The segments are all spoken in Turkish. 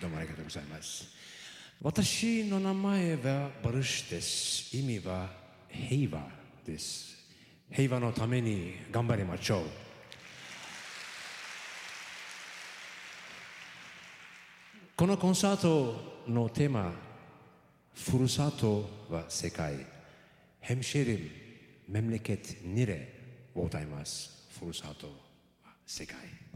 どうもありがとうございます。私の名前はバルシです。意味は平和です。平和のために頑張りましょう。このコンサートのテーマふるさとは世界。ヘムシェリムメムレケットニレを歌いますふるさとは世界。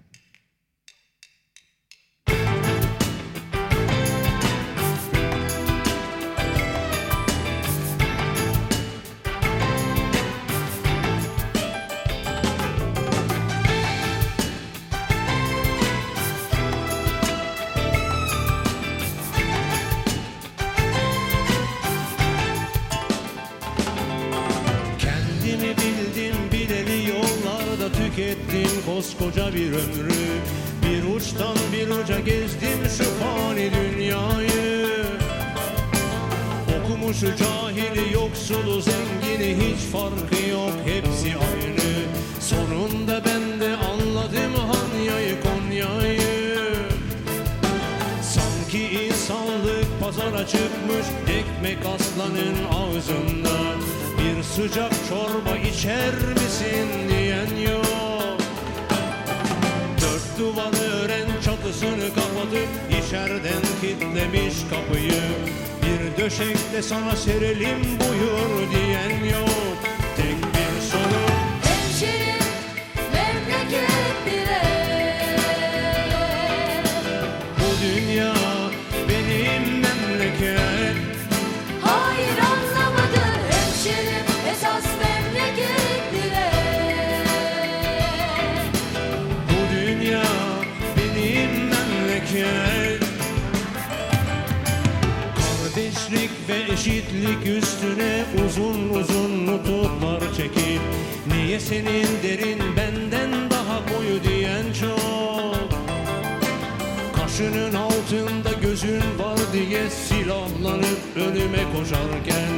Yollarda tükettim koskoca bir ömrü. Bir uçtan bir uca gezdim şu fani dünyayı. Okumuşu cahili yoksulu zengini hiç farkı yok hepsi aynı. Sonunda ben de anladım Hanya'yı Konya'yı. Sanki insanlık pazara çıkmış ekmek aslanın ağzında sıcak çorba içer misin diyen yok. Dört duvarı ören çatısını kapatıp içeriden kilitlemiş kapıyı. Bir döşekte sana serelim buyur diyen memleket Kardeşlik ve eşitlik üstüne uzun uzun nutuklar çekip Niye senin derin benden daha koyu diyen çok. Kaşının altında gözün var diye silahlanıp ölüme koşarken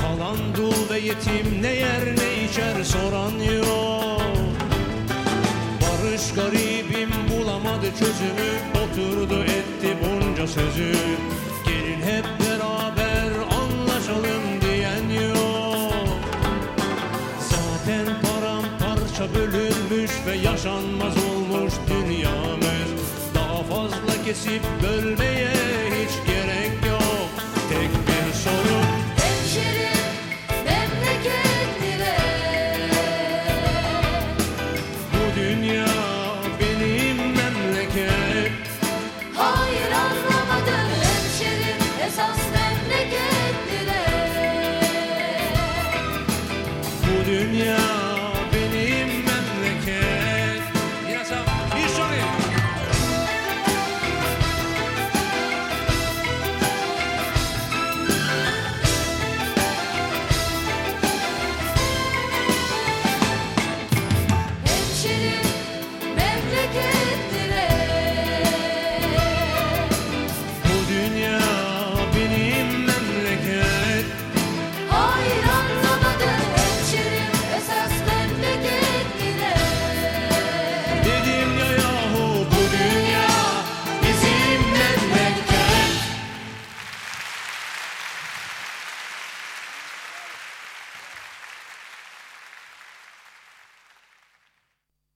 Kalan dul ve yetim ne yer ne içer soran yok. Barış garibim bulamadı çözümü Oturdu etti bunca sözü. Gelin hep beraber anlaşalım diyen yok. Zaten paramparça bölünmüş ve yaşanmaz olmuş dünyamız Daha fazla kesip bölmeye